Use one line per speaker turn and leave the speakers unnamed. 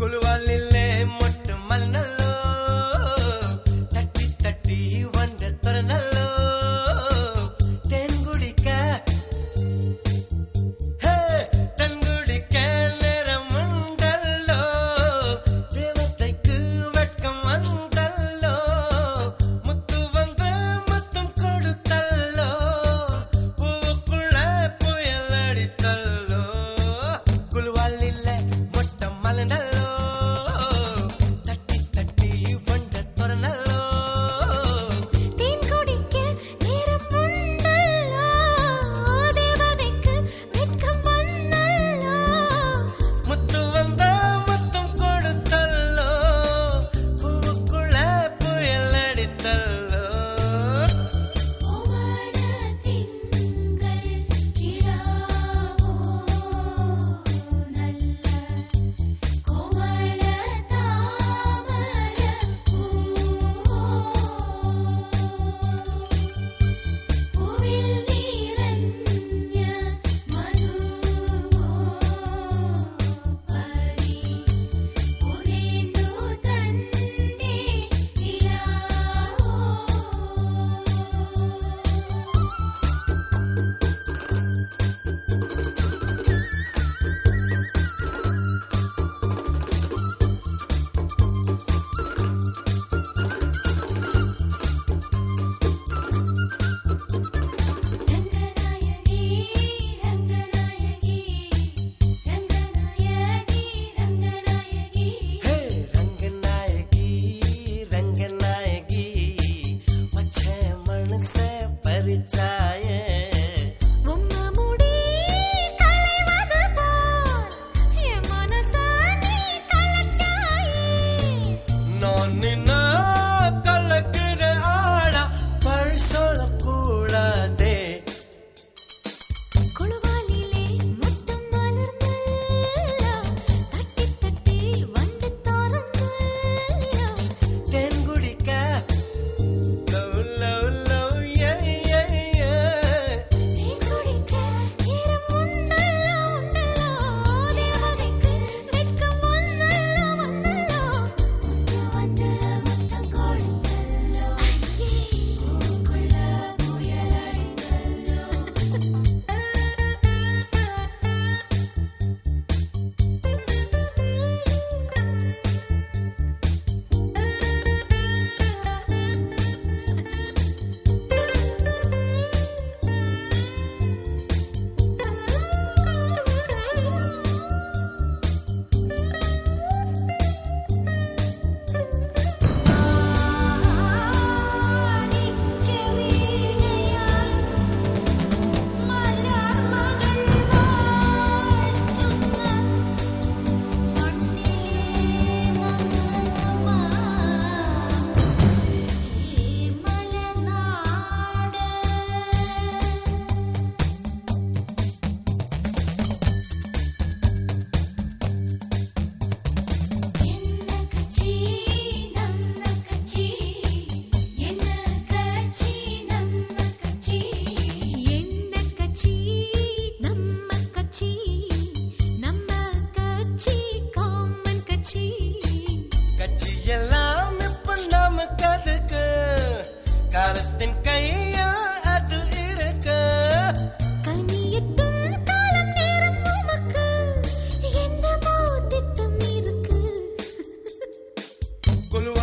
Kulu Kulu